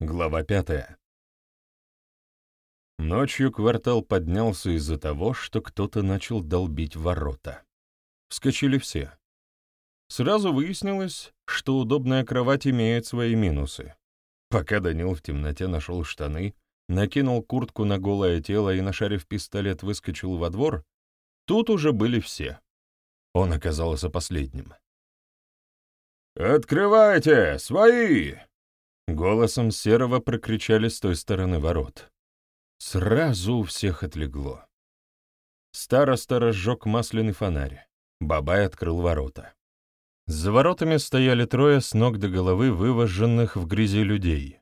Глава пятая. Ночью квартал поднялся из-за того, что кто-то начал долбить ворота. Вскочили все. Сразу выяснилось, что удобная кровать имеет свои минусы. Пока Данил в темноте нашел штаны, накинул куртку на голое тело и, нашарив пистолет, выскочил во двор, тут уже были все. Он оказался последним. «Открывайте! Свои!» Голосом Серого прокричали с той стороны ворот. Сразу у всех отлегло. Староста разжег масляный фонарь. Бабай открыл ворота. За воротами стояли трое с ног до головы вывоженных в грязи людей.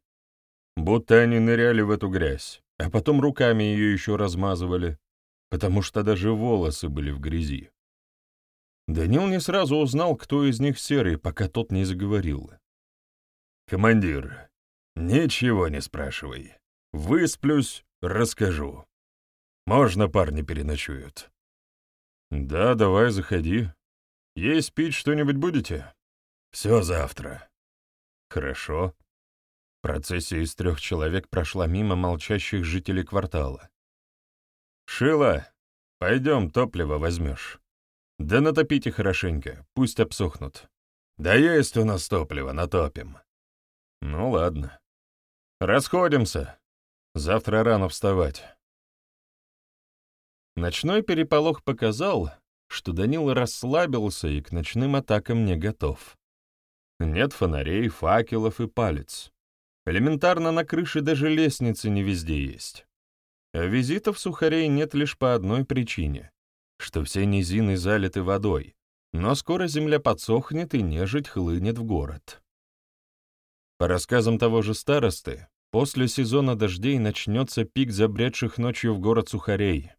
Будто они ныряли в эту грязь, а потом руками ее еще размазывали, потому что даже волосы были в грязи. Данил не сразу узнал, кто из них серый, пока тот не заговорил. «Командир, ничего не спрашивай. Высплюсь, расскажу. Можно парни переночуют?» «Да, давай, заходи. Есть пить что-нибудь будете?» «Все завтра». «Хорошо». Процессия из трех человек прошла мимо молчащих жителей квартала. «Шила, пойдем топливо возьмешь. Да натопите хорошенько, пусть обсохнут». «Да есть у нас топливо, натопим». Ну ладно. Расходимся. Завтра рано вставать. Ночной переполох показал, что Данил расслабился и к ночным атакам не готов. Нет фонарей, факелов и палец. Элементарно на крыше даже лестницы не везде есть. А визитов сухарей нет лишь по одной причине, что все низины залиты водой, но скоро земля подсохнет и нежить хлынет в город. По рассказам того же старосты, после сезона дождей начнется пик забредших ночью в город Сухарей.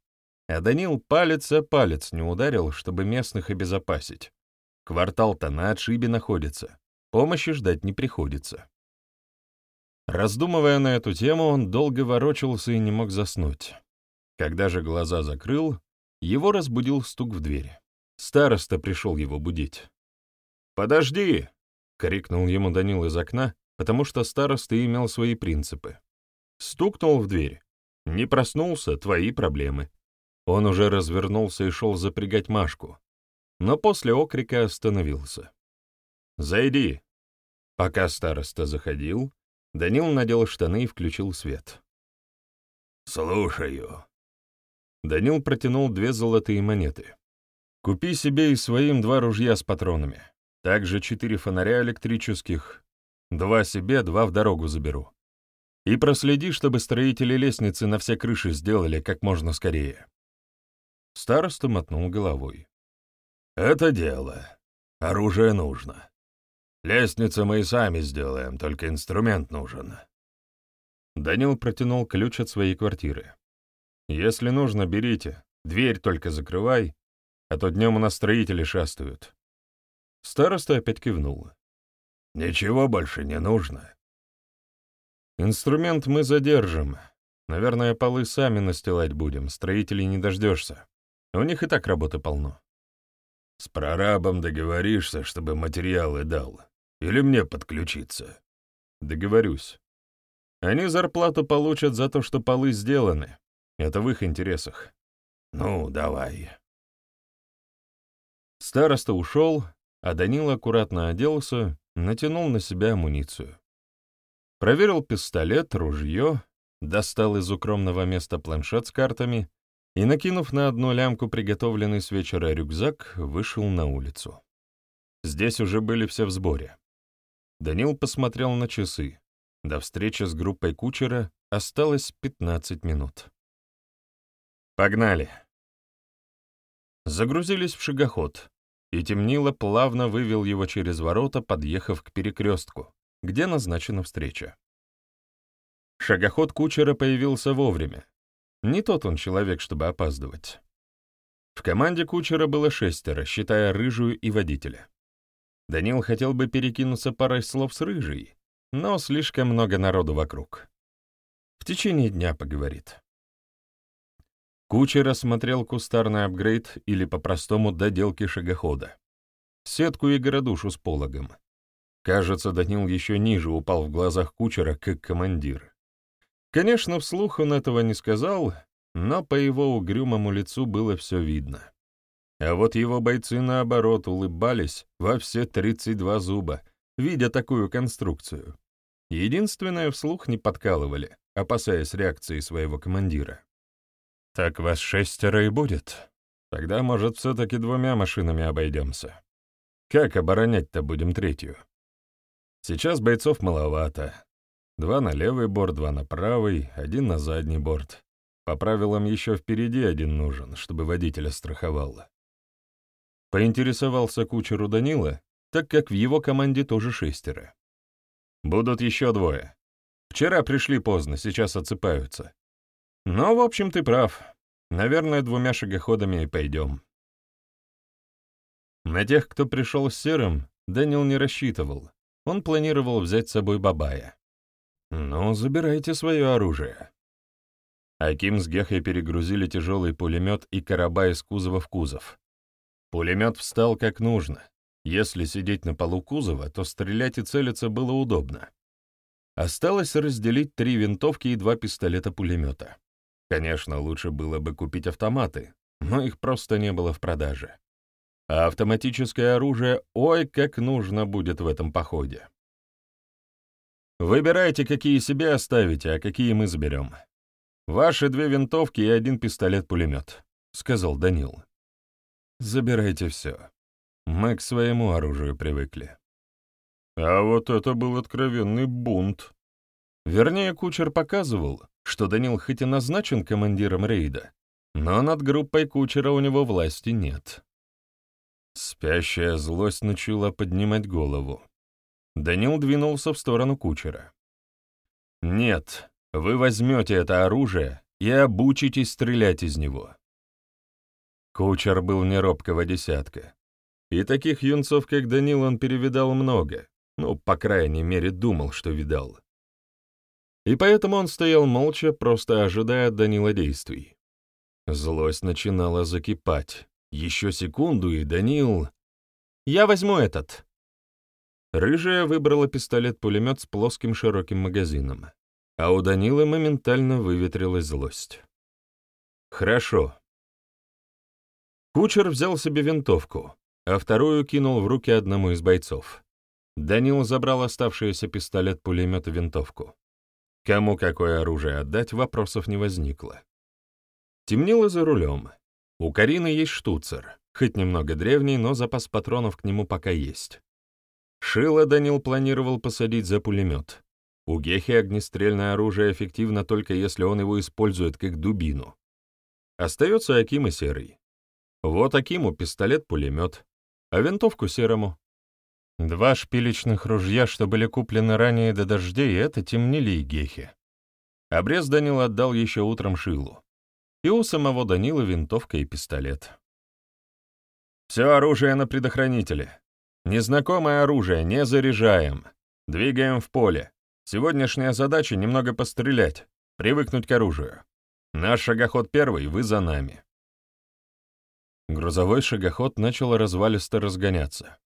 А Данил палец о палец не ударил, чтобы местных обезопасить. Квартал-то на отшибе находится, помощи ждать не приходится. Раздумывая на эту тему, он долго ворочался и не мог заснуть. Когда же глаза закрыл, его разбудил стук в дверь. Староста пришел его будить. «Подожди!» — крикнул ему Данил из окна, потому что староста имел свои принципы. Стукнул в дверь. Не проснулся — твои проблемы. Он уже развернулся и шел запрягать Машку, но после окрика остановился. «Зайди». Пока староста заходил, Данил надел штаны и включил свет. «Слушаю». Данил протянул две золотые монеты. «Купи себе и своим два ружья с патронами, также четыре фонаря электрических, Два себе, два в дорогу заберу. И проследи, чтобы строители лестницы на все крыши сделали как можно скорее. Староста мотнул головой. «Это дело. Оружие нужно. Лестницу мы и сами сделаем, только инструмент нужен». Данил протянул ключ от своей квартиры. «Если нужно, берите. Дверь только закрывай, а то днем у нас строители шастают». Староста опять кивнула. Ничего больше не нужно. Инструмент мы задержим. Наверное, полы сами настилать будем, строителей не дождешься. У них и так работы полно. С прорабом договоришься, чтобы материалы дал. Или мне подключиться? Договорюсь. Они зарплату получат за то, что полы сделаны. Это в их интересах. Ну, давай. Староста ушел, а Данил аккуратно оделся натянул на себя амуницию. Проверил пистолет, ружье, достал из укромного места планшет с картами и, накинув на одну лямку приготовленный с вечера рюкзак, вышел на улицу. Здесь уже были все в сборе. Данил посмотрел на часы. До встречи с группой кучера осталось 15 минут. «Погнали!» Загрузились в шагоход, и темнило плавно вывел его через ворота, подъехав к перекрестку, где назначена встреча. Шагоход кучера появился вовремя. Не тот он человек, чтобы опаздывать. В команде кучера было шестеро, считая рыжую и водителя. Данил хотел бы перекинуться парой слов с рыжей, но слишком много народу вокруг. В течение дня поговорит. Кучер осмотрел кустарный апгрейд или по-простому доделки шагохода. Сетку и городушу с пологом. Кажется, Данил еще ниже упал в глазах кучера, как командир. Конечно, вслух он этого не сказал, но по его угрюмому лицу было все видно. А вот его бойцы, наоборот, улыбались во все 32 зуба, видя такую конструкцию. Единственное, вслух не подкалывали, опасаясь реакции своего командира. «Так вас шестеро и будет. Тогда, может, все-таки двумя машинами обойдемся. Как оборонять-то будем третью?» Сейчас бойцов маловато. Два на левый борт, два на правый, один на задний борт. По правилам еще впереди один нужен, чтобы водителя страховало. Поинтересовался кучеру Данила, так как в его команде тоже шестеро. Будут еще двое. Вчера пришли поздно, сейчас отсыпаются. Но, в общем, ты прав. Наверное, двумя шагоходами и пойдем. На тех, кто пришел с серым, Данил не рассчитывал. Он планировал взять с собой Бабая. «Ну, забирайте свое оружие». Аким с Гехой перегрузили тяжелый пулемет и короба из кузова в кузов. Пулемет встал как нужно. Если сидеть на полу кузова, то стрелять и целиться было удобно. Осталось разделить три винтовки и два пистолета-пулемета. Конечно, лучше было бы купить автоматы, но их просто не было в продаже. А автоматическое оружие ой как нужно будет в этом походе. Выбирайте, какие себе оставите, а какие мы заберем. Ваши две винтовки и один пистолет-пулемет, — сказал Данил. Забирайте все. Мы к своему оружию привыкли. А вот это был откровенный бунт. Вернее, кучер показывал, что Данил хоть и назначен командиром рейда, но над группой кучера у него власти нет. Спящая злость начала поднимать голову. Данил двинулся в сторону кучера. «Нет, вы возьмете это оружие и обучитесь стрелять из него». Кучер был не робкого десятка. И таких юнцов, как Данил, он перевидал много, ну, по крайней мере, думал, что видал. И поэтому он стоял молча, просто ожидая от Данила действий. Злость начинала закипать. Еще секунду, и Данил... «Я возьму этот!» Рыжая выбрала пистолет-пулемет с плоским широким магазином, а у Данила моментально выветрилась злость. «Хорошо». Кучер взял себе винтовку, а вторую кинул в руки одному из бойцов. Данил забрал оставшийся пистолет-пулемет и винтовку. Кому какое оружие отдать, вопросов не возникло. Темнело за рулем. У Карины есть штуцер, хоть немного древний, но запас патронов к нему пока есть. Шило Данил планировал посадить за пулемет. У Гехи огнестрельное оружие эффективно только если он его использует как дубину. Остается Аким и Серый. Вот Акиму пистолет-пулемет, а винтовку Серому. Два шпилечных ружья, что были куплены ранее до дождей, это темнили и Гехи. Обрез Данил отдал еще утром Шилу и у самого Данила винтовка и пистолет. «Все оружие на предохранителе. Незнакомое оружие не заряжаем. Двигаем в поле. Сегодняшняя задача — немного пострелять, привыкнуть к оружию. Наш шагоход первый, вы за нами». Грузовой шагоход начал развалисто разгоняться.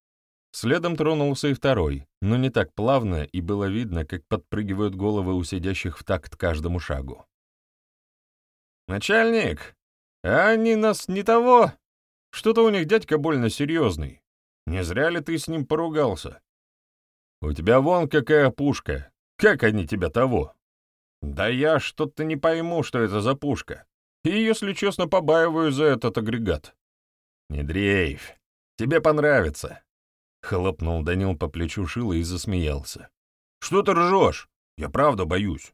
Следом тронулся и второй, но не так плавно, и было видно, как подпрыгивают головы у сидящих в такт каждому шагу. «Начальник, а они нас не того? Что-то у них дядька больно серьезный. Не зря ли ты с ним поругался? У тебя вон какая пушка. Как они тебя того?» «Да я что-то не пойму, что это за пушка. И, если честно, побаиваю за этот агрегат». «Не дрейфь. Тебе понравится». Хлопнул Данил по плечу Шила и засмеялся. «Что ты ржешь? Я правда боюсь».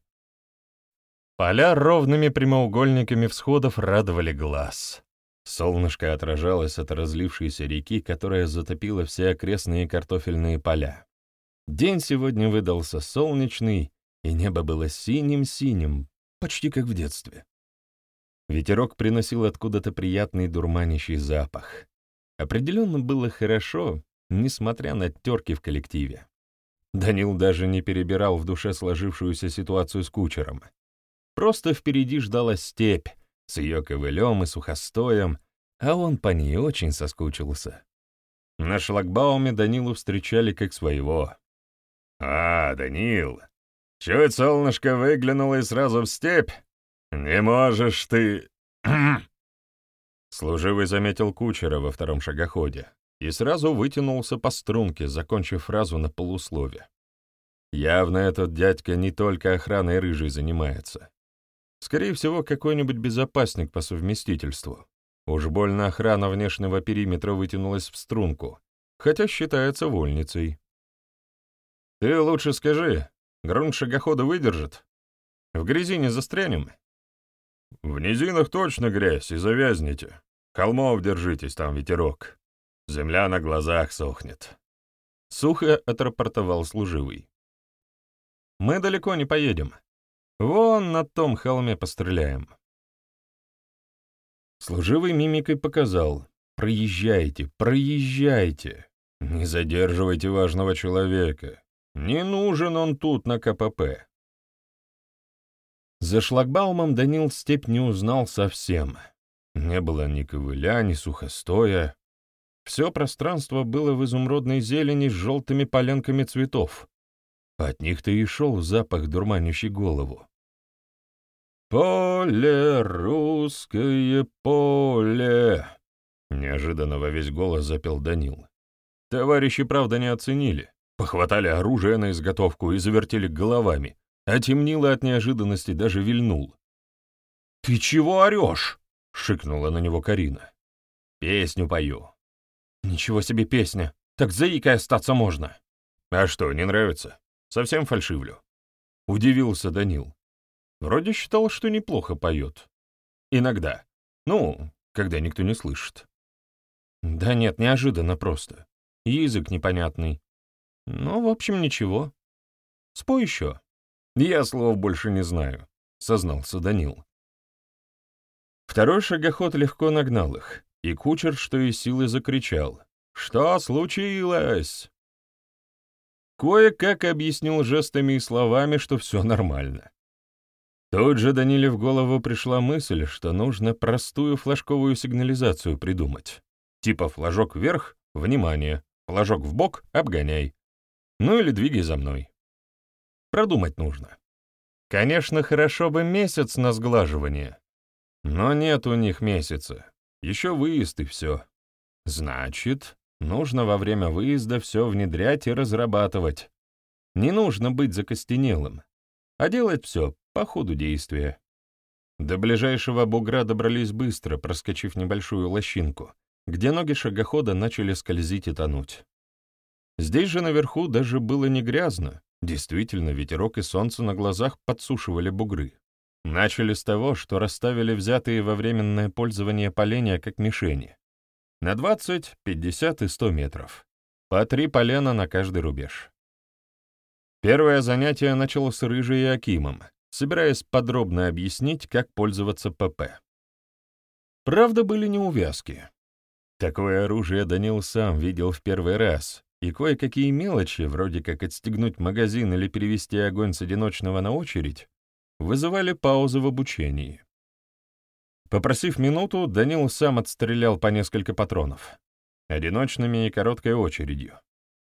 Поля ровными прямоугольниками всходов радовали глаз. Солнышко отражалось от разлившейся реки, которая затопила все окрестные картофельные поля. День сегодня выдался солнечный, и небо было синим-синим, почти как в детстве. Ветерок приносил откуда-то приятный дурманящий запах. Определенно было хорошо, несмотря на терки в коллективе. Данил даже не перебирал в душе сложившуюся ситуацию с кучером. Просто впереди ждала степь с ее ковылем и сухостоем, а он по ней очень соскучился. На шлагбауме Данилу встречали как своего. «А, Данил, чуть солнышко выглянуло и сразу в степь? Не можешь ты...» Служивый заметил кучера во втором шагоходе и сразу вытянулся по струнке, закончив фразу на полуслове. Явно этот дядька не только охраной рыжей занимается. Скорее всего, какой-нибудь безопасник по совместительству. Уж больно охрана внешнего периметра вытянулась в струнку, хотя считается вольницей. «Ты лучше скажи, грунт шагохода выдержит? В грязи не застрянем?» «В низинах точно грязь, и завязнете. Холмов держитесь, там ветерок. Земля на глазах сохнет». Сухо отрапортовал служивый. «Мы далеко не поедем. Вон на том холме постреляем». Служивый мимикой показал. «Проезжайте, проезжайте. Не задерживайте важного человека. Не нужен он тут на КПП». За шлагбаумом Данил степь не узнал совсем. Не было ни ковыля, ни сухостоя. Все пространство было в изумрудной зелени с желтыми поленками цветов. От них-то и шел запах, дурманящий голову. «Поле, русское поле!» Неожиданно во весь голос запел Данил. Товарищи, правда, не оценили. Похватали оружие на изготовку и завертели головами, а темнило от неожиданности даже вильнул. «Ты чего орешь?» — шикнула на него Карина. «Песню пою». «Ничего себе песня! Так заикой остаться можно!» «А что, не нравится? Совсем фальшивлю?» Удивился Данил. Вроде считал, что неплохо поет. Иногда. Ну, когда никто не слышит. Да нет, неожиданно просто. Язык непонятный. Ну, в общем, ничего. Спой еще. Я слов больше не знаю, сознался Данил. Второй шагоход легко нагнал их, и кучер, что из силы, закричал. «Что случилось?» Кое-как объяснил жестами и словами, что все нормально. Тут же Даниле в голову пришла мысль, что нужно простую флажковую сигнализацию придумать. Типа флажок вверх — внимание, флажок в бок — обгоняй. Ну или двигай за мной. Продумать нужно. Конечно, хорошо бы месяц на сглаживание. Но нет у них месяца. Еще выезд и все. Значит, нужно во время выезда все внедрять и разрабатывать. Не нужно быть закостенелым, а делать все по ходу действия. До ближайшего бугра добрались быстро, проскочив небольшую лощинку, где ноги шагохода начали скользить и тонуть. Здесь же наверху даже было не грязно, действительно, ветерок и солнце на глазах подсушивали бугры. Начали с того, что расставили взятые во временное пользование поленья как мишени. На 20, 50 и 100 метров. По три полена на каждый рубеж. Первое занятие начало с Рыжей и Акимом, собираясь подробно объяснить, как пользоваться ПП. Правда, были неувязки. Такое оружие Данил сам видел в первый раз, и кое-какие мелочи, вроде как отстегнуть магазин или перевести огонь с одиночного на очередь, вызывали паузы в обучении. Попросив минуту, Данил сам отстрелял по несколько патронов, одиночными и короткой очередью.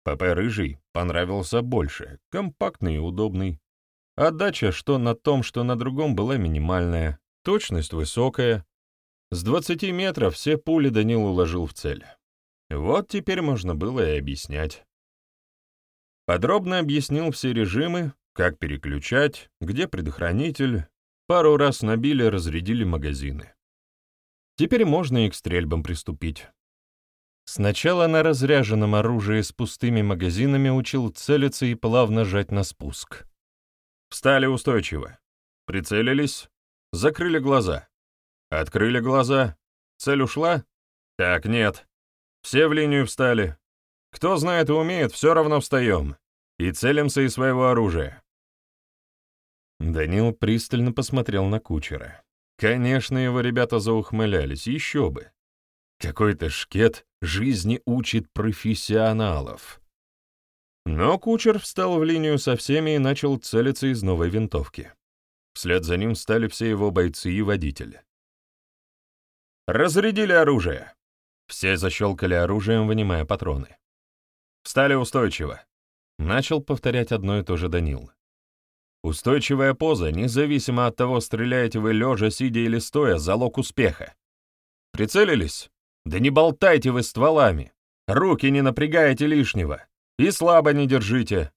ПП «Рыжий» понравился больше, компактный и удобный. Отдача что на том, что на другом была минимальная, точность высокая. С 20 метров все пули Данил уложил в цель. Вот теперь можно было и объяснять. Подробно объяснил все режимы, как переключать, где предохранитель, пару раз набили, разрядили магазины. Теперь можно и к стрельбам приступить. Сначала на разряженном оружии с пустыми магазинами учил целиться и плавно жать на спуск. Встали устойчиво. Прицелились. Закрыли глаза. Открыли глаза. Цель ушла? Так, нет. Все в линию встали. Кто знает и умеет, все равно встаем. И целимся из своего оружия. Данил пристально посмотрел на кучера. Конечно, его ребята заухмылялись, еще бы. Какой-то шкет жизни учит профессионалов. Но кучер встал в линию со всеми и начал целиться из новой винтовки. Вслед за ним стали все его бойцы и водители. «Разрядили оружие!» Все защелкали оружием, вынимая патроны. Встали устойчиво. Начал повторять одно и то же Данил. Устойчивая поза, независимо от того, стреляете вы лежа, сидя или стоя, залог успеха. Прицелились? Да не болтайте вы стволами. Руки не напрягаете лишнего. И слабо не держите.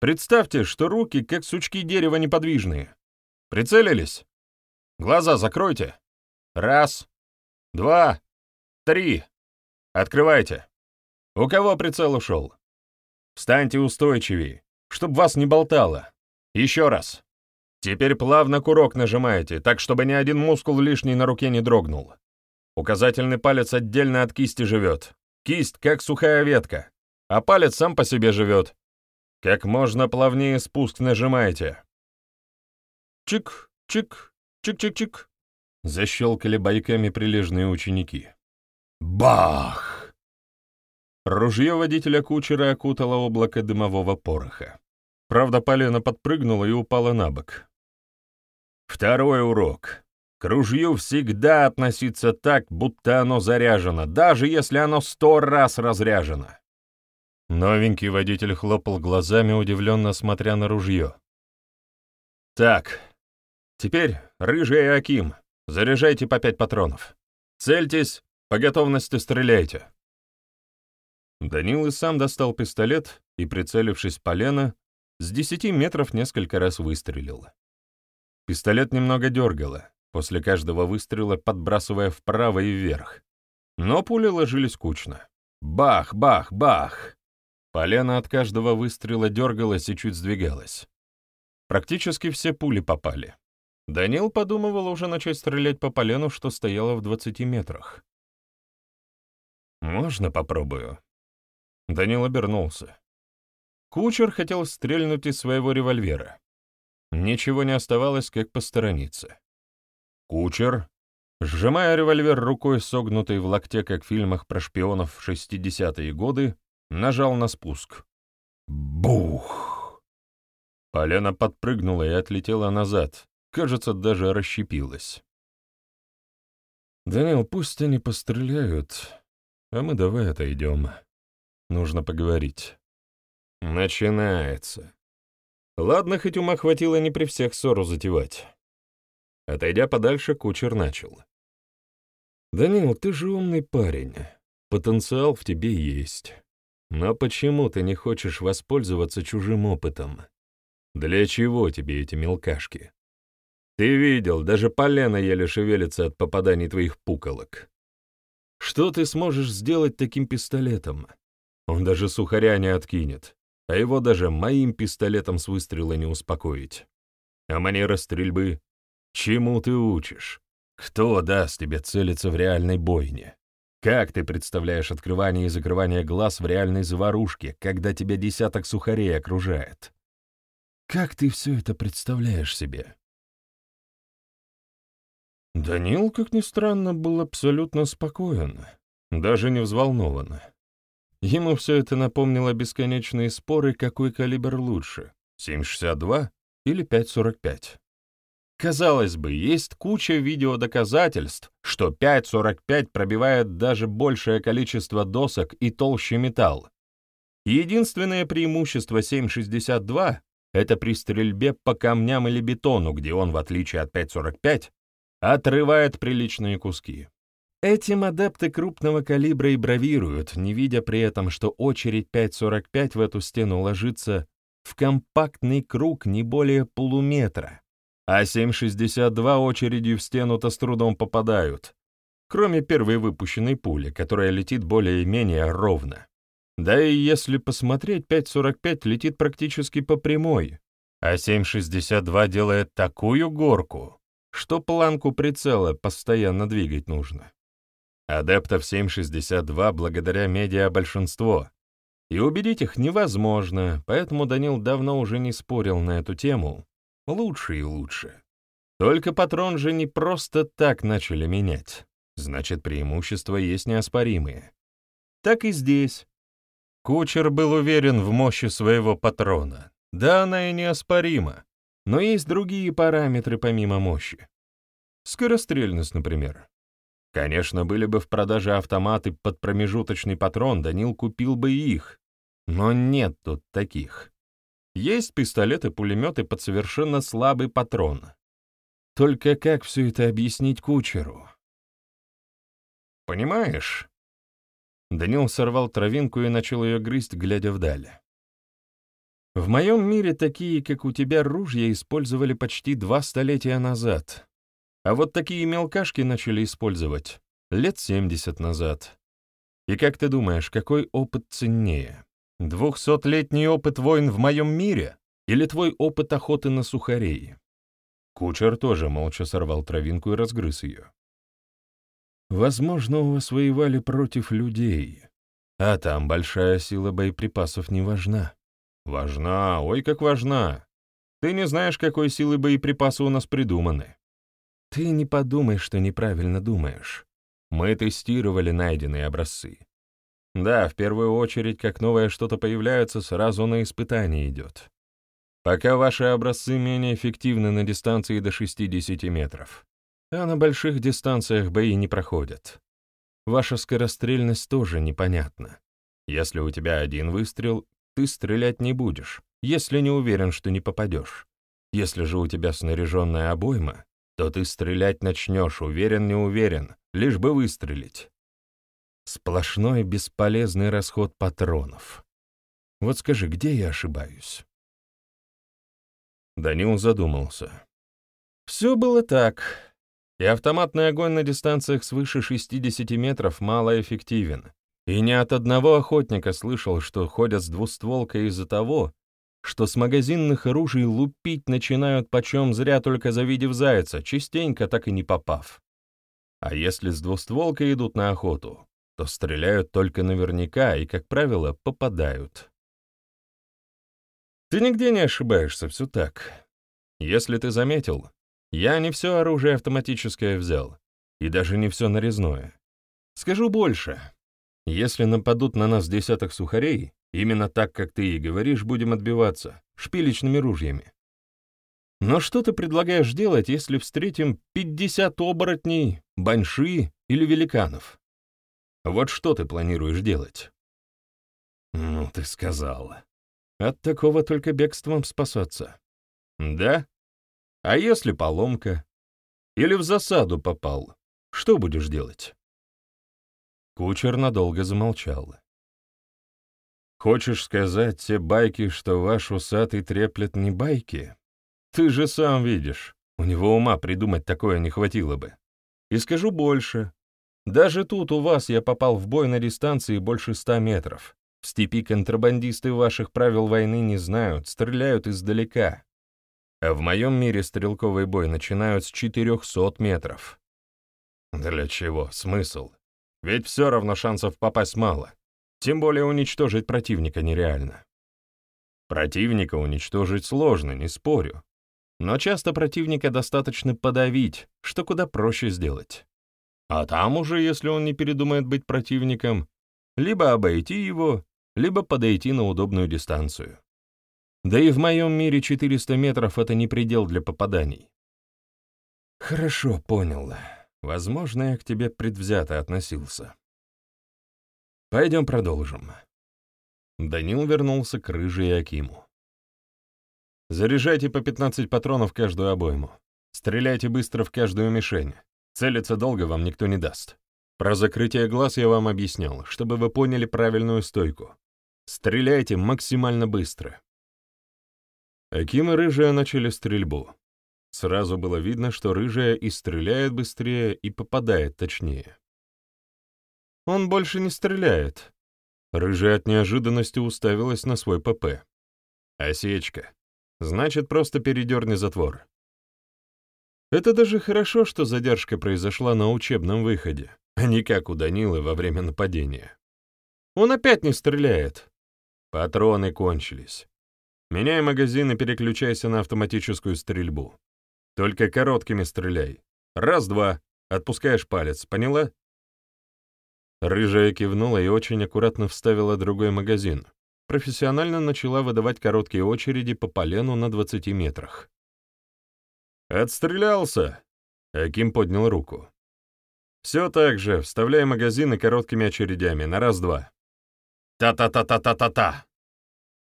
Представьте, что руки, как сучки дерева, неподвижные. Прицелились? Глаза закройте. Раз, два, три. Открывайте. У кого прицел ушел? Встаньте устойчивее, чтобы вас не болтало. Еще раз. Теперь плавно курок нажимаете, так, чтобы ни один мускул лишний на руке не дрогнул. Указательный палец отдельно от кисти живет. Кисть, как сухая ветка, а палец сам по себе живет. Как можно плавнее спуск нажимаете. Чик, чик, чик-чик-чик. Защелкали бойками прилежные ученики. Бах! Ружье водителя кучера окутало облако дымового пороха. Правда, полено подпрыгнуло и упало на бок. Второй урок. К ружью всегда относиться так, будто оно заряжено, даже если оно сто раз разряжено. Новенький водитель хлопал глазами, удивленно смотря на ружье. «Так, теперь, Рыжий и Аким, заряжайте по пять патронов. Цельтесь, по готовности стреляйте». Данил и сам достал пистолет и, прицелившись полено, с десяти метров несколько раз выстрелил. Пистолет немного дергало, после каждого выстрела подбрасывая вправо и вверх. Но пули ложились кучно. Бах, бах, бах! Полено от каждого выстрела дергалось и чуть сдвигалось. Практически все пули попали. Данил подумывал уже начать стрелять по полену, что стояло в 20 метрах. «Можно попробую?» Данил обернулся. Кучер хотел стрельнуть из своего револьвера. Ничего не оставалось, как посторониться. Кучер, сжимая револьвер рукой, согнутой в локте, как в фильмах про шпионов в 60-е годы, нажал на спуск. Бух! Полена подпрыгнула и отлетела назад, кажется, даже расщепилась. «Данил, пусть они постреляют, а мы давай отойдем. Нужно поговорить». Начинается. Ладно, хоть ума хватило не при всех ссору затевать. Отойдя подальше, кучер начал. «Данил, ты же умный парень. Потенциал в тебе есть. Но почему ты не хочешь воспользоваться чужим опытом? Для чего тебе эти мелкашки? Ты видел, даже полено еле шевелится от попаданий твоих пуколок. Что ты сможешь сделать таким пистолетом? Он даже сухаря не откинет а его даже моим пистолетом с выстрела не успокоить. А манера стрельбы? Чему ты учишь? Кто даст тебе целиться в реальной бойне? Как ты представляешь открывание и закрывание глаз в реальной заварушке, когда тебя десяток сухарей окружает? Как ты все это представляешь себе? Данил, как ни странно, был абсолютно спокоен, даже не взволнован. Ему все это напомнило бесконечные споры, какой калибр лучше — 7,62 или 5,45. Казалось бы, есть куча видеодоказательств, что 5,45 пробивает даже большее количество досок и толще металл. Единственное преимущество 7,62 — это при стрельбе по камням или бетону, где он, в отличие от 5,45, отрывает приличные куски. Этим адепты крупного калибра и бравируют, не видя при этом, что очередь 5.45 в эту стену ложится в компактный круг не более полуметра, а 7.62 очередью в стену-то с трудом попадают, кроме первой выпущенной пули, которая летит более-менее ровно. Да и если посмотреть, 5.45 летит практически по прямой, а 7.62 делает такую горку, что планку прицела постоянно двигать нужно. Адептов 762 благодаря медиа большинство, и убедить их невозможно, поэтому Данил давно уже не спорил на эту тему. Лучше и лучше. Только патрон же не просто так начали менять. Значит, преимущества есть неоспоримые. Так и здесь. Кучер был уверен в мощи своего патрона. Да, она и неоспорима. Но есть другие параметры помимо мощи. Скорострельность, например. Конечно, были бы в продаже автоматы под промежуточный патрон, Данил купил бы их. Но нет тут таких. Есть пистолеты-пулеметы под совершенно слабый патрон. Только как все это объяснить кучеру? Понимаешь? Данил сорвал травинку и начал ее грызть, глядя вдаль. В моем мире такие, как у тебя, ружья использовали почти два столетия назад. А вот такие мелкашки начали использовать лет семьдесят назад. И как ты думаешь, какой опыт ценнее? Двухсотлетний опыт войн в моем мире или твой опыт охоты на сухарей? Кучер тоже молча сорвал травинку и разгрыз ее. Возможно, у вас воевали против людей, а там большая сила боеприпасов не важна. Важна, ой, как важна. Ты не знаешь, какой силы боеприпасы у нас придуманы. Ты не подумай, что неправильно думаешь. Мы тестировали найденные образцы. Да, в первую очередь, как новое что-то появляется, сразу на испытание идет. Пока ваши образцы менее эффективны на дистанции до 60 метров, а на больших дистанциях бои не проходят. Ваша скорострельность тоже непонятна. Если у тебя один выстрел, ты стрелять не будешь, если не уверен, что не попадешь. Если же у тебя снаряженная обойма, то ты стрелять начнешь, уверен-не уверен, лишь бы выстрелить. Сплошной бесполезный расход патронов. Вот скажи, где я ошибаюсь?» Данил задумался. «Все было так. И автоматный огонь на дистанциях свыше 60 метров малоэффективен. И ни от одного охотника слышал, что ходят с двустволкой из-за того, что с магазинных оружий лупить начинают почем зря только завидев зайца, частенько так и не попав. А если с двустволкой идут на охоту, то стреляют только наверняка и, как правило, попадают. Ты нигде не ошибаешься, все так. Если ты заметил, я не все оружие автоматическое взял, и даже не все нарезное. Скажу больше. Если нападут на нас десяток сухарей, именно так, как ты и говоришь, будем отбиваться, шпилечными ружьями. Но что ты предлагаешь делать, если встретим пятьдесят оборотней, баньши или великанов? Вот что ты планируешь делать? Ну, ты сказала. От такого только бегством спасаться. Да? А если поломка? Или в засаду попал? Что будешь делать? Кучер надолго замолчал. «Хочешь сказать, те байки, что ваш усатый треплет, не байки? Ты же сам видишь, у него ума придумать такое не хватило бы. И скажу больше. Даже тут у вас я попал в бой на дистанции больше ста метров. В степи контрабандисты ваших правил войны не знают, стреляют издалека. А в моем мире стрелковый бой начинают с 400 метров. Для чего? Смысл? Ведь все равно шансов попасть мало. Тем более уничтожить противника нереально. Противника уничтожить сложно, не спорю. Но часто противника достаточно подавить, что куда проще сделать. А там уже, если он не передумает быть противником, либо обойти его, либо подойти на удобную дистанцию. Да и в моем мире 400 метров — это не предел для попаданий. Хорошо, понял. Возможно, я к тебе предвзято относился. Пойдем продолжим. Данил вернулся к Рыже и Акиму. Заряжайте по 15 патронов каждую обойму. Стреляйте быстро в каждую мишень. Целиться долго вам никто не даст. Про закрытие глаз я вам объяснял, чтобы вы поняли правильную стойку. Стреляйте максимально быстро. Аким и Рыжая начали стрельбу. Сразу было видно, что рыжая и стреляет быстрее, и попадает точнее. Он больше не стреляет. Рыжая от неожиданности уставилась на свой ПП. Осечка. Значит, просто передерни затвор. Это даже хорошо, что задержка произошла на учебном выходе, а не как у Данилы во время нападения. Он опять не стреляет. Патроны кончились. Меняй магазин и переключайся на автоматическую стрельбу. Только короткими стреляй. Раз-два. Отпускаешь палец, поняла? Рыжая кивнула и очень аккуратно вставила другой магазин. Профессионально начала выдавать короткие очереди по полену на 20 метрах. «Отстрелялся!» Аким поднял руку. «Все так же, вставляй магазины короткими очередями, на раз-два». «Та-та-та-та-та-та-та!»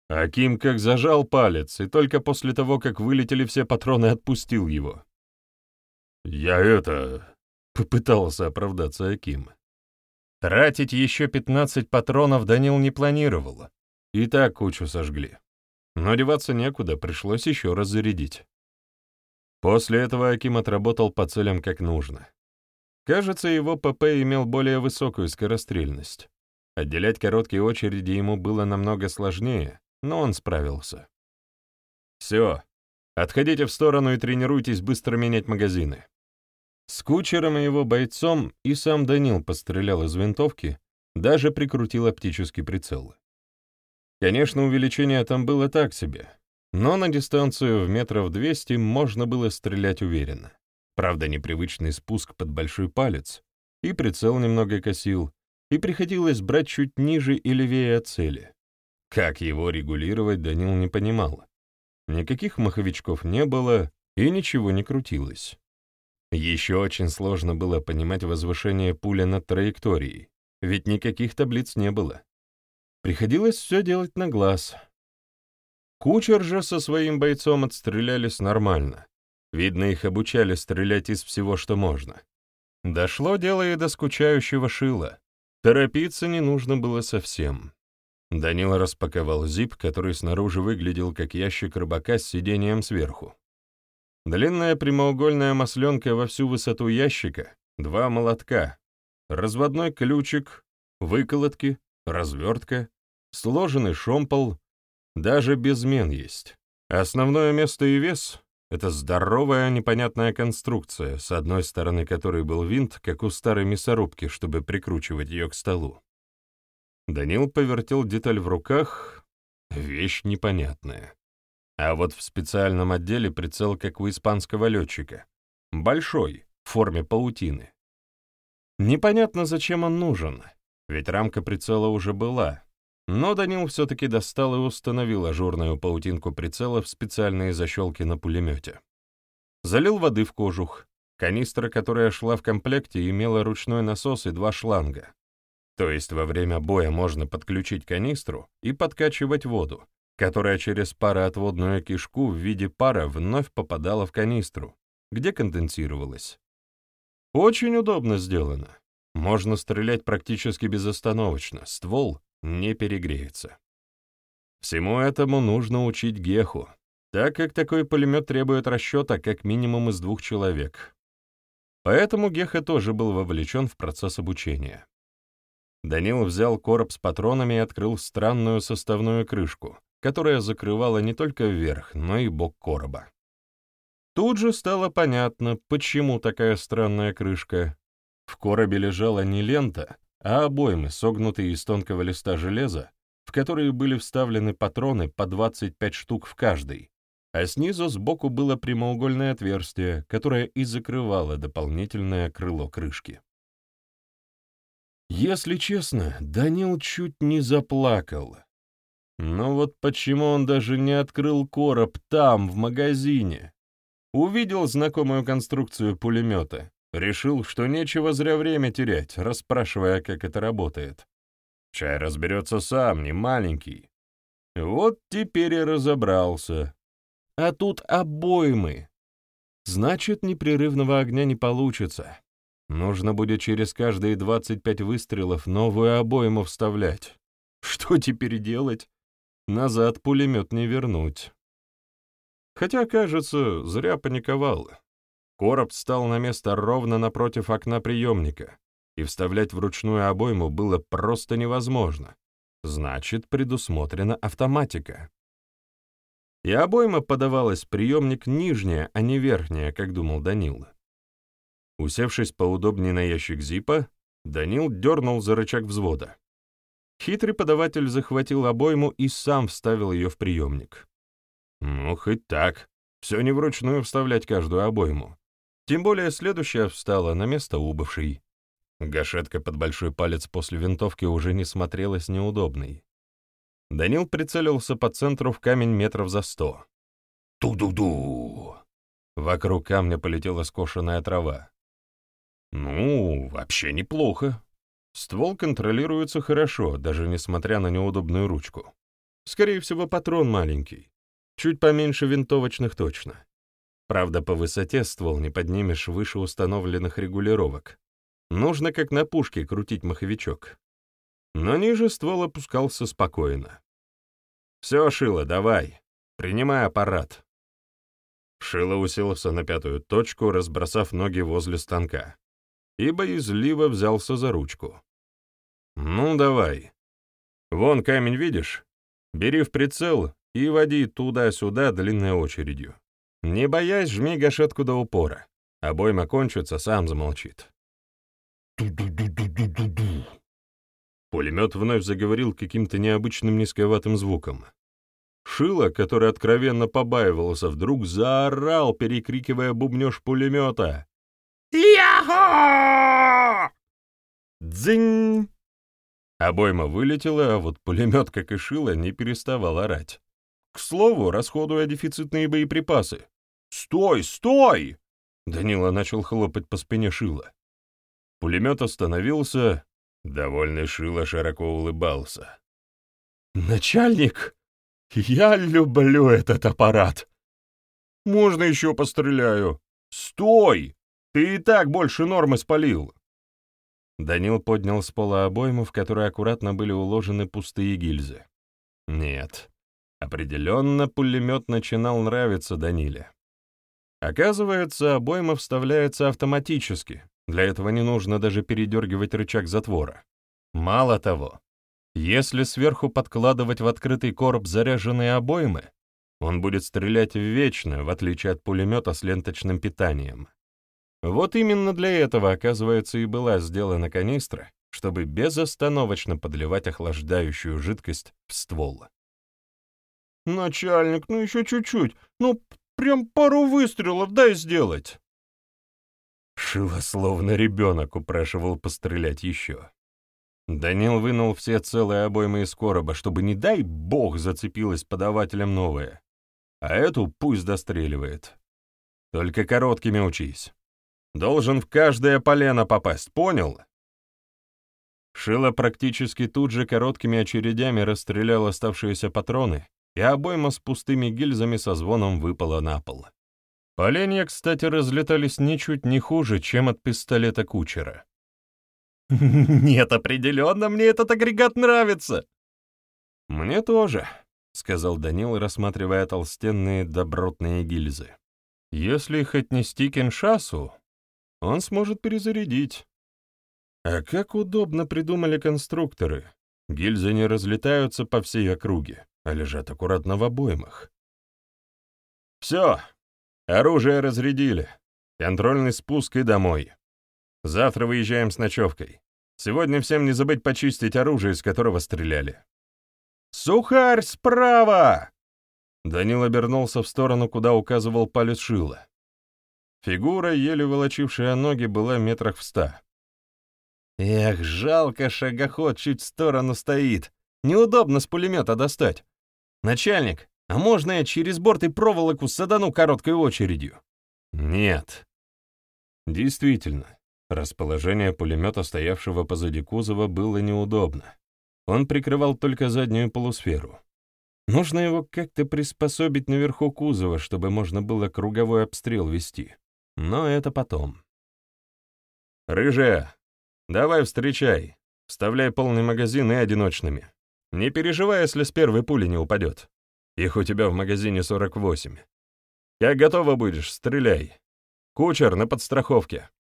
Аким как зажал палец, и только после того, как вылетели все патроны, отпустил его. «Я это...» — попытался оправдаться Аким. Тратить еще пятнадцать патронов Данил не планировал. И так кучу сожгли. Но деваться некуда, пришлось еще раз зарядить. После этого Аким отработал по целям как нужно. Кажется, его ПП имел более высокую скорострельность. Отделять короткие очереди ему было намного сложнее, но он справился. «Все, отходите в сторону и тренируйтесь быстро менять магазины». С кучером и его бойцом и сам Данил пострелял из винтовки, даже прикрутил оптический прицел. Конечно, увеличение там было так себе, но на дистанцию в метров 200 можно было стрелять уверенно. Правда, непривычный спуск под большой палец, и прицел немного косил, и приходилось брать чуть ниже и левее от цели. Как его регулировать, Данил не понимал. Никаких маховичков не было, и ничего не крутилось. Еще очень сложно было понимать возвышение пули над траекторией, ведь никаких таблиц не было. Приходилось все делать на глаз. Кучер же со своим бойцом отстрелялись нормально. Видно, их обучали стрелять из всего, что можно. Дошло дело и до скучающего шила. Торопиться не нужно было совсем. Данила распаковал зип, который снаружи выглядел как ящик рыбака с сиденьем сверху. Длинная прямоугольная масленка во всю высоту ящика, два молотка, разводной ключик, выколотки, развертка, сложенный шомпол, даже безмен есть. Основное место и вес — это здоровая непонятная конструкция, с одной стороны которой был винт, как у старой мясорубки, чтобы прикручивать ее к столу. Данил повертел деталь в руках, вещь непонятная. А вот в специальном отделе прицел, как у испанского летчика. Большой, в форме паутины. Непонятно, зачем он нужен ведь рамка прицела уже была, но Данил все-таки достал и установил ажурную паутинку прицела в специальные защелки на пулемете. Залил воды в кожух. Канистра, которая шла в комплекте, имела ручной насос и два шланга. То есть во время боя можно подключить канистру и подкачивать воду, которая через пароотводную кишку в виде пара вновь попадала в канистру, где конденсировалась. Очень удобно сделано. Можно стрелять практически безостановочно, ствол не перегреется. Всему этому нужно учить Геху, так как такой пулемет требует расчета как минимум из двух человек. Поэтому Геха тоже был вовлечен в процесс обучения. Данил взял короб с патронами и открыл странную составную крышку, которая закрывала не только верх, но и бок короба. Тут же стало понятно, почему такая странная крышка, в коробе лежала не лента, а обоймы, согнутые из тонкого листа железа, в которые были вставлены патроны по 25 штук в каждый, а снизу сбоку было прямоугольное отверстие, которое и закрывало дополнительное крыло крышки. Если честно, Данил чуть не заплакал. Но вот почему он даже не открыл короб там, в магазине? Увидел знакомую конструкцию пулемета, Решил, что нечего зря время терять, расспрашивая, как это работает. Чай разберется сам, не маленький. Вот теперь и разобрался. А тут обоймы. Значит, непрерывного огня не получится. Нужно будет через каждые 25 выстрелов новую обойму вставлять. Что теперь делать? Назад пулемет не вернуть. Хотя, кажется, зря паниковал. Короб стал на место ровно напротив окна приемника, и вставлять вручную обойму было просто невозможно. Значит, предусмотрена автоматика. И обойма подавалась приемник нижняя, а не верхняя, как думал Данил. Усевшись поудобнее на ящик зипа, Данил дернул за рычаг взвода. Хитрый подаватель захватил обойму и сам вставил ее в приемник. Ну, хоть так. Все не вручную вставлять каждую обойму. Тем более следующая встала на место убывшей. Гашетка под большой палец после винтовки уже не смотрелась неудобной. Данил прицелился по центру в камень метров за сто. Ту-ду-ду! Вокруг камня полетела скошенная трава. Ну, вообще неплохо. Ствол контролируется хорошо, даже несмотря на неудобную ручку. Скорее всего, патрон маленький. Чуть поменьше винтовочных точно. Правда, по высоте ствол не поднимешь выше установленных регулировок. Нужно, как на пушке, крутить маховичок. Но ниже ствол опускался спокойно. «Все, Шило, давай. Принимай аппарат». Шило уселся на пятую точку, разбросав ноги возле станка, и боязливо взялся за ручку. «Ну, давай. Вон камень видишь? Бери в прицел и води туда-сюда длинной очередью. Не боясь, жми гашетку до упора. Обойма кончится, сам замолчит». «Ду-ду-ду-ду-ду-ду-ду!» Пулемет вновь заговорил каким-то необычным низковатым звуком. Шило, который откровенно побаивался, вдруг заорал, перекрикивая бубнеж пулемета. «Яхо!» «Дзынь!» Обойма вылетела, а вот пулемет, как и Шило, не переставал орать. К слову, расходуя дефицитные боеприпасы. «Стой, стой!» Данила начал хлопать по спине Шила. Пулемет остановился, довольный Шило широко улыбался. «Начальник!» Я люблю этот аппарат. Можно еще постреляю? Стой! Ты и так больше нормы спалил. Данил поднял с пола обойму, в которой аккуратно были уложены пустые гильзы. Нет, определенно пулемет начинал нравиться Даниле. Оказывается, обойма вставляется автоматически, для этого не нужно даже передергивать рычаг затвора. Мало того, если сверху подкладывать в открытый короб заряженные обоймы, он будет стрелять вечно, в отличие от пулемета с ленточным питанием. Вот именно для этого, оказывается, и была сделана канистра, чтобы безостановочно подливать охлаждающую жидкость в ствол. «Начальник, ну еще чуть-чуть, ну прям пару выстрелов дай сделать!» Шило словно ребенок упрашивал пострелять еще. Данил вынул все целые обоймы из короба, чтобы, не дай бог, зацепилась подавателем новое. А эту пусть достреливает. Только короткими учись. Должен в каждое полено попасть, понял? Шило практически тут же короткими очередями расстрелял оставшиеся патроны, и обойма с пустыми гильзами со звоном выпала на пол. Поленья, кстати, разлетались ничуть не хуже, чем от пистолета кучера. «Нет, определенно мне этот агрегат нравится!» «Мне тоже», — сказал Данил, рассматривая толстенные добротные гильзы. «Если их отнести Кеншасу, он сможет перезарядить». А как удобно придумали конструкторы. Гильзы не разлетаются по всей округе, а лежат аккуратно в обоймах. «Все, оружие разрядили. Контрольный спуск и домой. Завтра выезжаем с ночевкой. Сегодня всем не забыть почистить оружие, из которого стреляли. «Сухарь справа!» Данил обернулся в сторону, куда указывал палец Шила. Фигура, еле волочившая ноги, была метрах в ста. «Эх, жалко, шагоход чуть в сторону стоит. Неудобно с пулемета достать. Начальник, а можно я через борт и проволоку садану короткой очередью?» «Нет». Действительно, Расположение пулемета, стоявшего позади кузова, было неудобно. Он прикрывал только заднюю полусферу. Нужно его как-то приспособить наверху кузова, чтобы можно было круговой обстрел вести. Но это потом. «Рыжая, давай встречай. Вставляй полный магазин и одиночными. Не переживай, если с первой пули не упадет. Их у тебя в магазине 48. Как готова будешь, стреляй. Кучер на подстраховке».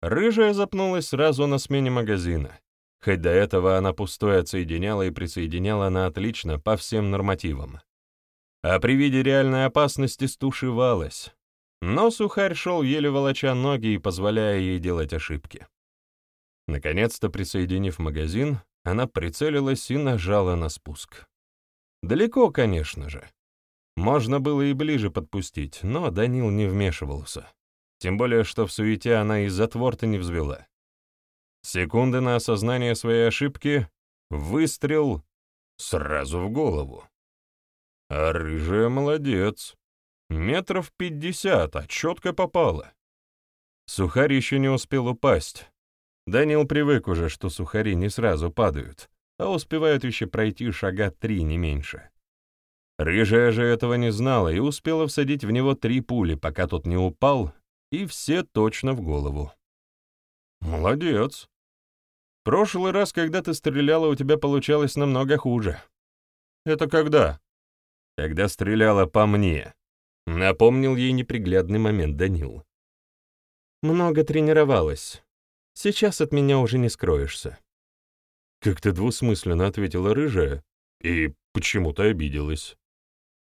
Рыжая запнулась сразу на смене магазина. Хоть до этого она пустой отсоединяла и присоединяла на отлично по всем нормативам. А при виде реальной опасности стушевалась. Но сухарь шел еле волоча ноги и позволяя ей делать ошибки. Наконец-то, присоединив магазин, она прицелилась и нажала на спуск. Далеко, конечно же. Можно было и ближе подпустить, но Данил не вмешивался. Тем более, что в суете она и затвор-то не взвела. Секунды на осознание своей ошибки, выстрел сразу в голову. А рыжая молодец. Метров пятьдесят, а четко попала. Сухарь еще не успел упасть. Данил привык уже, что сухари не сразу падают, а успевают еще пройти шага три, не меньше. Рыжая же этого не знала и успела всадить в него три пули, пока тот не упал, и все точно в голову. «Молодец. Прошлый раз, когда ты стреляла, у тебя получалось намного хуже». «Это когда?» «Когда стреляла по мне», — напомнил ей неприглядный момент Данил. «Много тренировалась. Сейчас от меня уже не скроешься». Как-то двусмысленно ответила рыжая и почему-то обиделась.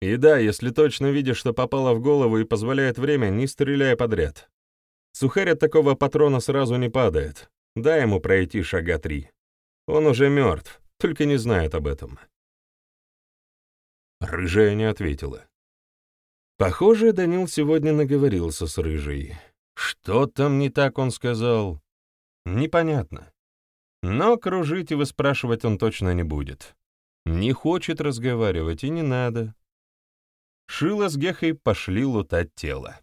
И да, если точно видишь, что попало в голову и позволяет время, не стреляй подряд. Сухарь от такого патрона сразу не падает. Дай ему пройти шага три. Он уже мертв, только не знает об этом. Рыжая не ответила. Похоже, Данил сегодня наговорился с Рыжей. Что там не так он сказал? Непонятно. Но кружить и выспрашивать он точно не будет. Не хочет разговаривать и не надо. Шила с Гехой пошли лутать тело.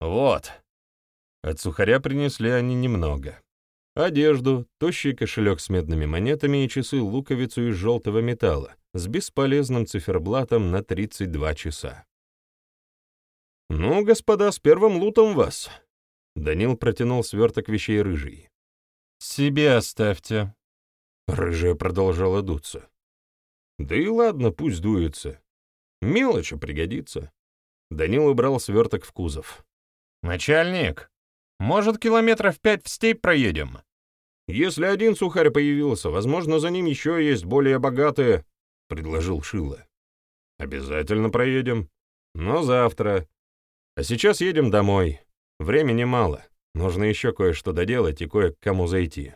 Вот. От сухаря принесли они немного. Одежду, тощий кошелек с медными монетами и часы-луковицу из желтого металла с бесполезным циферблатом на 32 часа. «Ну, господа, с первым лутом вас!» Данил протянул сверток вещей рыжий. «Себе оставьте». Рыжая продолжала дуться. «Да и ладно, пусть дуется. Мелочь пригодится». Данил убрал сверток в кузов. «Начальник, может, километров пять в степь проедем?» «Если один сухарь появился, возможно, за ним еще есть более богатые», — предложил Шила. «Обязательно проедем. Но завтра. А сейчас едем домой. Времени мало. Нужно еще кое-что доделать и кое к кому зайти».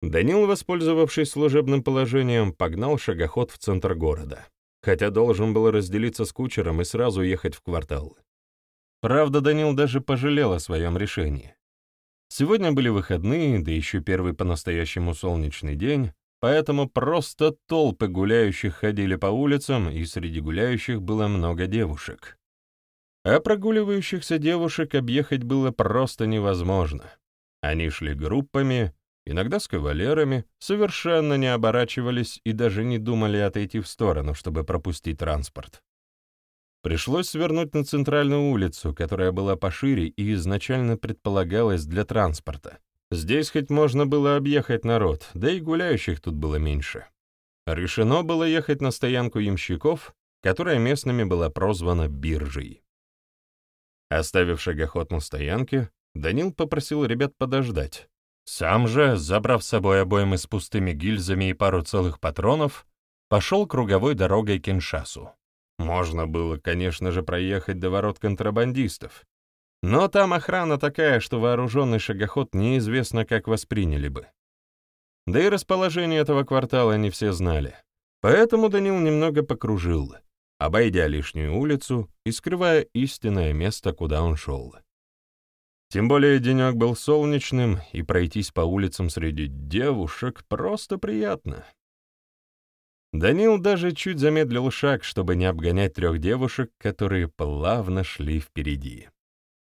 Данил, воспользовавшись служебным положением, погнал шагоход в центр города, хотя должен был разделиться с кучером и сразу ехать в квартал. Правда, Данил даже пожалел о своем решении. Сегодня были выходные, да еще первый по-настоящему солнечный день, поэтому просто толпы гуляющих ходили по улицам, и среди гуляющих было много девушек. А прогуливающихся девушек объехать было просто невозможно. Они шли группами, иногда с кавалерами, совершенно не оборачивались и даже не думали отойти в сторону, чтобы пропустить транспорт. Пришлось свернуть на центральную улицу, которая была пошире и изначально предполагалась для транспорта. Здесь хоть можно было объехать народ, да и гуляющих тут было меньше. Решено было ехать на стоянку ямщиков, которая местными была прозвана биржей. Оставив шагоход на стоянке, Данил попросил ребят подождать. Сам же, забрав с собой обоймы с пустыми гильзами и пару целых патронов, пошел круговой дорогой к Киншасу. Можно было, конечно же, проехать до ворот контрабандистов, но там охрана такая, что вооруженный шагоход неизвестно, как восприняли бы. Да и расположение этого квартала не все знали. Поэтому Данил немного покружил, обойдя лишнюю улицу и скрывая истинное место, куда он шел. Тем более денек был солнечным, и пройтись по улицам среди девушек просто приятно. Данил даже чуть замедлил шаг, чтобы не обгонять трех девушек, которые плавно шли впереди.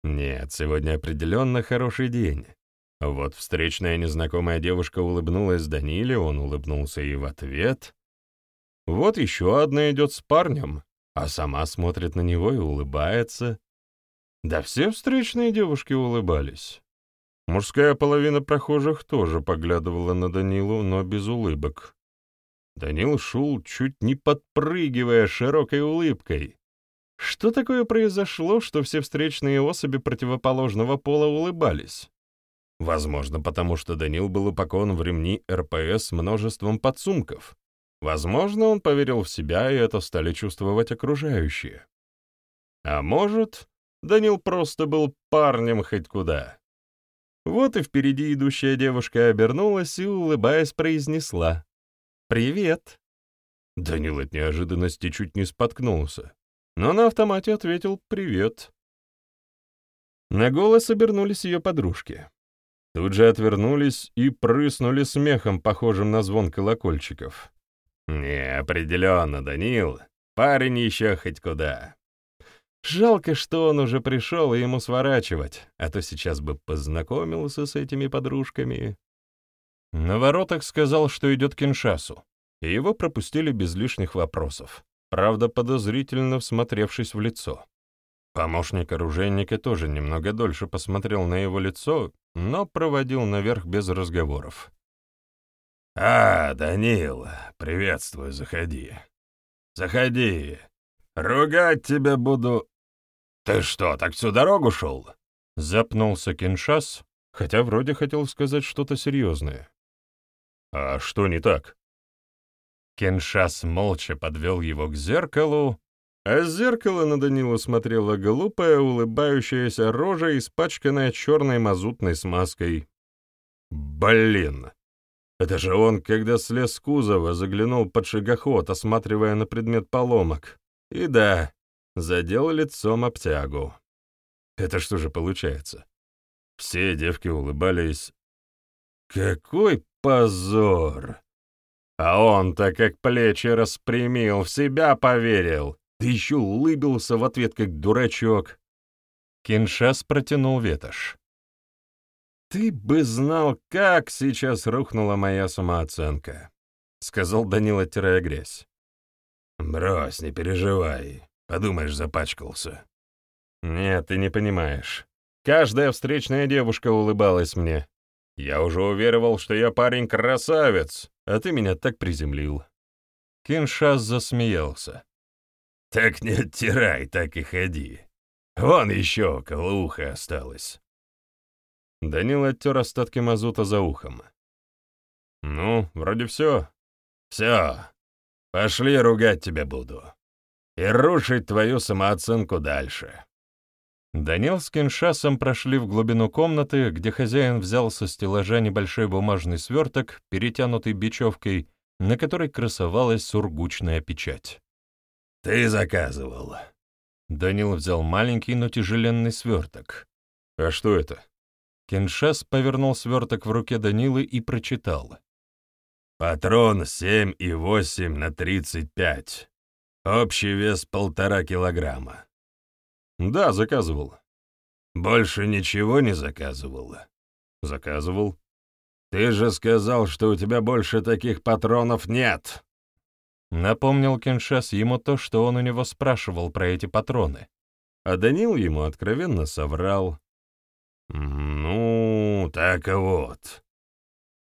Нет, сегодня определенно хороший день. Вот встречная незнакомая девушка улыбнулась Даниле, он улыбнулся ей в ответ. Вот еще одна идет с парнем, а сама смотрит на него и улыбается. Да все встречные девушки улыбались. Мужская половина прохожих тоже поглядывала на Данилу, но без улыбок. Данил шел, чуть не подпрыгивая широкой улыбкой. Что такое произошло, что все встречные особи противоположного пола улыбались? Возможно, потому что Данил был упакован в ремни РПС множеством подсумков. Возможно, он поверил в себя, и это стали чувствовать окружающие. А может, Данил просто был парнем хоть куда. Вот и впереди идущая девушка обернулась и, улыбаясь, произнесла «Привет». Данил от неожиданности чуть не споткнулся, но на автомате ответил «Привет». На голос обернулись ее подружки. Тут же отвернулись и прыснули смехом, похожим на звон колокольчиков. «Не, определенно, Данил, парень еще хоть куда». Жалко, что он уже пришел, и ему сворачивать, а то сейчас бы познакомился с этими подружками. На воротах сказал, что идет к Киншасу, и его пропустили без лишних вопросов, правда, подозрительно всмотревшись в лицо. Помощник оружейника тоже немного дольше посмотрел на его лицо, но проводил наверх без разговоров. «А, Данил, приветствую, заходи. Заходи. Ругать тебя буду...» «Ты что, так всю дорогу шел?» Запнулся Киншас, хотя вроде хотел сказать что-то серьезное. «А что не так?» Киншас молча подвел его к зеркалу, а с зеркала на Данила смотрела глупая, улыбающаяся рожа, испачканная черной мазутной смазкой. «Блин!» Это же он, когда слез с кузова, заглянул под шагоход, осматривая на предмет поломок. И да, задел лицом обтягу. Это что же получается? Все девки улыбались. Какой позор! А он-то как плечи распрямил, в себя поверил, да еще улыбился в ответ как дурачок. Киншас протянул ветошь. «Ты бы знал, как сейчас рухнула моя самооценка», — сказал Данила, оттирая грязь. «Брось, не переживай. Подумаешь, запачкался». «Нет, ты не понимаешь. Каждая встречная девушка улыбалась мне. Я уже уверовал, что я парень-красавец, а ты меня так приземлил». Киншас засмеялся. «Так не оттирай, так и ходи. Вон еще около уха осталось». Данил оттер остатки мазута за ухом. «Ну, вроде все». «Все. Пошли, ругать тебя буду. И рушить твою самооценку дальше». Данил с Киншасом прошли в глубину комнаты, где хозяин взял со стеллажа небольшой бумажный сверток, перетянутый бечевкой, на которой красовалась сургучная печать. «Ты заказывал». Данил взял маленький, но тяжеленный сверток. «А что это?» Кеншас повернул сверток в руке Данилы и прочитал. «Патрон 7 и 8 на 35. Общий вес полтора килограмма». «Да, заказывал». «Больше ничего не заказывал?» «Заказывал». «Ты же сказал, что у тебя больше таких патронов нет!» Напомнил Кеншас ему то, что он у него спрашивал про эти патроны. А Данил ему откровенно соврал. «Ну, так вот.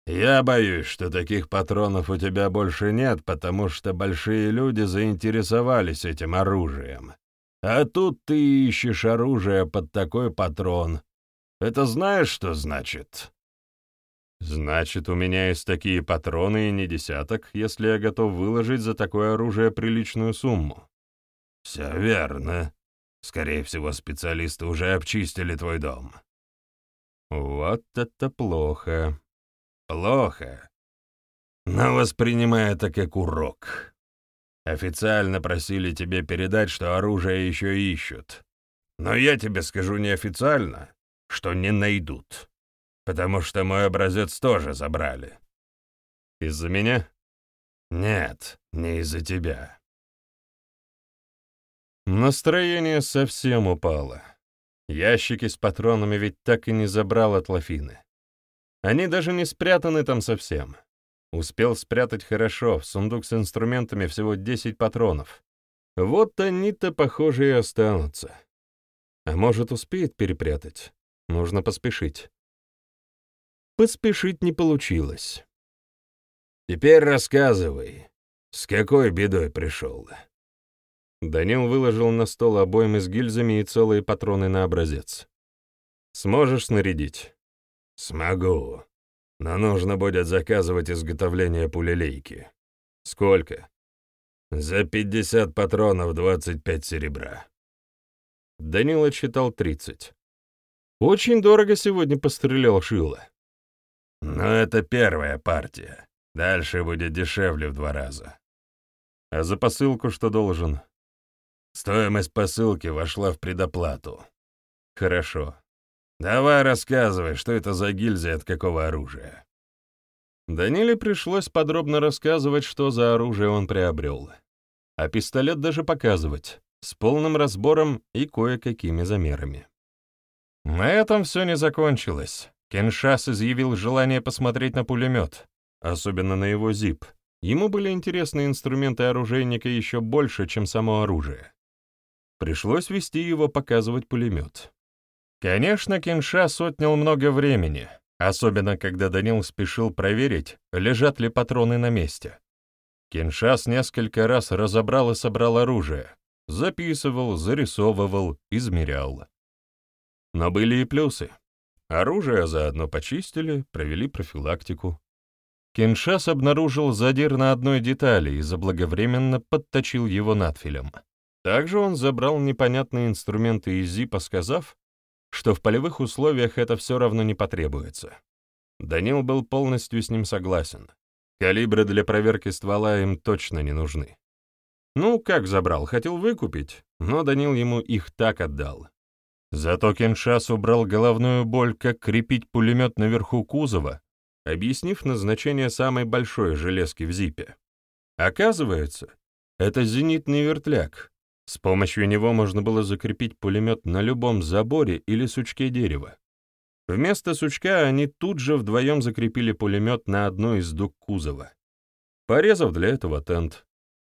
Я боюсь, что таких патронов у тебя больше нет, потому что большие люди заинтересовались этим оружием. А тут ты ищешь оружие под такой патрон. Это знаешь, что значит?» «Значит, у меня есть такие патроны и не десяток, если я готов выложить за такое оружие приличную сумму». «Все верно. Скорее всего, специалисты уже обчистили твой дом». Вот это плохо. Плохо. Но воспринимай это как урок. Официально просили тебе передать, что оружие еще ищут. Но я тебе скажу неофициально, что не найдут. Потому что мой образец тоже забрали. Из-за меня? Нет, не из-за тебя. Настроение совсем упало. Ящики с патронами ведь так и не забрал от Лафины. Они даже не спрятаны там совсем. Успел спрятать хорошо, в сундук с инструментами всего 10 патронов. Вот они-то, похоже, и останутся. А может, успеет перепрятать? Нужно поспешить. Поспешить не получилось. «Теперь рассказывай, с какой бедой пришел?» Данил выложил на стол обоймы с гильзами и целые патроны на образец. «Сможешь снарядить?» «Смогу. Но нужно будет заказывать изготовление пулелейки». «Сколько?» «За пятьдесят патронов двадцать пять серебра». Данил отсчитал тридцать. «Очень дорого сегодня пострелял Шила». «Но это первая партия. Дальше будет дешевле в два раза». «А за посылку что должен?» Стоимость посылки вошла в предоплату. Хорошо. Давай рассказывай, что это за гильзы от какого оружия. Даниле пришлось подробно рассказывать, что за оружие он приобрел. А пистолет даже показывать, с полным разбором и кое-какими замерами. На этом все не закончилось. Кеншас изъявил желание посмотреть на пулемет, особенно на его зип. Ему были интересны инструменты оружейника еще больше, чем само оружие. Пришлось вести его показывать пулемет. Конечно, Киншас отнял много времени, особенно когда Данил спешил проверить, лежат ли патроны на месте. Киншас несколько раз разобрал и собрал оружие, записывал, зарисовывал, измерял. Но были и плюсы. Оружие заодно почистили, провели профилактику. Киншас обнаружил задир на одной детали и заблаговременно подточил его надфилем. Также он забрал непонятные инструменты из ЗИПа, сказав, что в полевых условиях это все равно не потребуется. Данил был полностью с ним согласен. Калибры для проверки ствола им точно не нужны. Ну, как забрал, хотел выкупить, но Данил ему их так отдал. Зато Кеншас убрал головную боль, как крепить пулемет наверху кузова, объяснив назначение самой большой железки в зипе. Оказывается, это зенитный вертляк, с помощью него можно было закрепить пулемет на любом заборе или сучке дерева. Вместо сучка они тут же вдвоем закрепили пулемет на одной из дуг кузова, порезав для этого тент.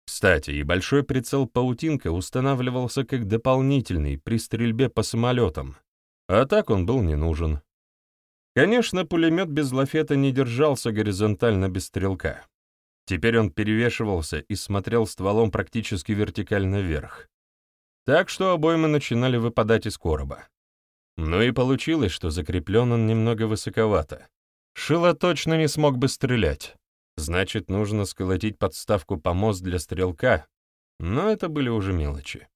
Кстати, и большой прицел «Паутинка» устанавливался как дополнительный при стрельбе по самолетам, а так он был не нужен. Конечно, пулемет без лафета не держался горизонтально без стрелка. Теперь он перевешивался и смотрел стволом практически вертикально вверх. Так что обоймы начинали выпадать из короба. Ну и получилось, что закреплен он немного высоковато. Шило точно не смог бы стрелять. Значит, нужно сколотить подставку помост для стрелка, но это были уже мелочи.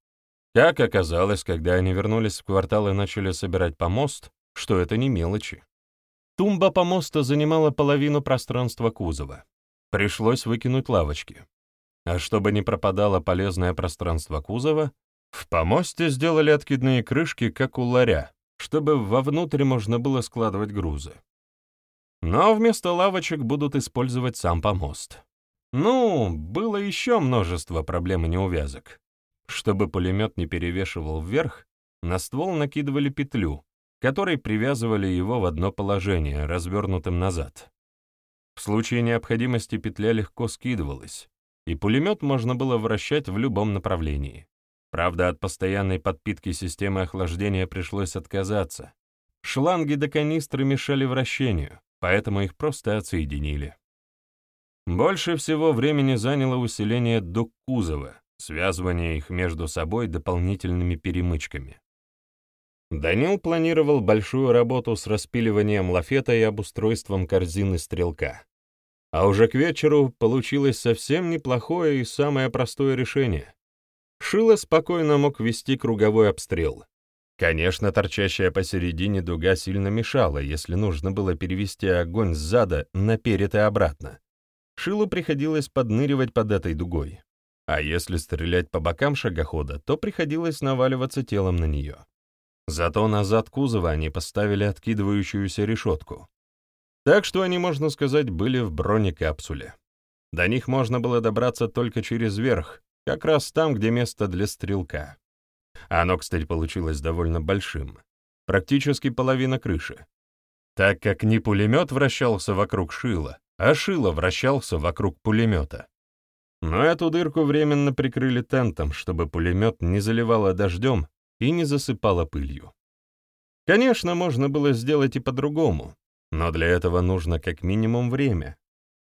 Как оказалось, когда они вернулись в квартал и начали собирать помост, что это не мелочи. Тумба помоста занимала половину пространства кузова. Пришлось выкинуть лавочки. А чтобы не пропадало полезное пространство кузова, в помосте сделали откидные крышки, как у ларя, чтобы вовнутрь можно было складывать грузы. Но вместо лавочек будут использовать сам помост. Ну, было еще множество проблем и неувязок. Чтобы пулемет не перевешивал вверх, на ствол накидывали петлю, которой привязывали его в одно положение, развернутым назад. В случае необходимости петля легко скидывалась, и пулемет можно было вращать в любом направлении. Правда, от постоянной подпитки системы охлаждения пришлось отказаться. Шланги до канистры мешали вращению, поэтому их просто отсоединили. Больше всего времени заняло усиление дуг кузова, связывание их между собой дополнительными перемычками. Данил планировал большую работу с распиливанием лафета и обустройством корзины стрелка. А уже к вечеру получилось совсем неплохое и самое простое решение. Шило спокойно мог вести круговой обстрел. Конечно, торчащая посередине дуга сильно мешала, если нужно было перевести огонь с зада наперед и обратно. Шилу приходилось подныривать под этой дугой. А если стрелять по бокам шагохода, то приходилось наваливаться телом на нее. Зато назад кузова они поставили откидывающуюся решетку. Так что они, можно сказать, были в бронекапсуле. До них можно было добраться только через верх, как раз там, где место для стрелка. Оно, кстати, получилось довольно большим, практически половина крыши, так как не пулемет вращался вокруг шила, а шило вращался вокруг пулемета. Но эту дырку временно прикрыли тентом, чтобы пулемет не заливало дождем и не засыпала пылью. Конечно, можно было сделать и по-другому, но для этого нужно как минимум время,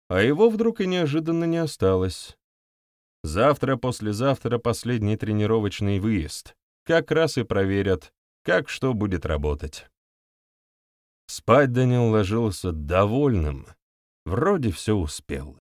а его вдруг и неожиданно не осталось. Завтра-послезавтра последний тренировочный выезд, как раз и проверят, как что будет работать. Спать Данил ложился довольным, вроде все успел.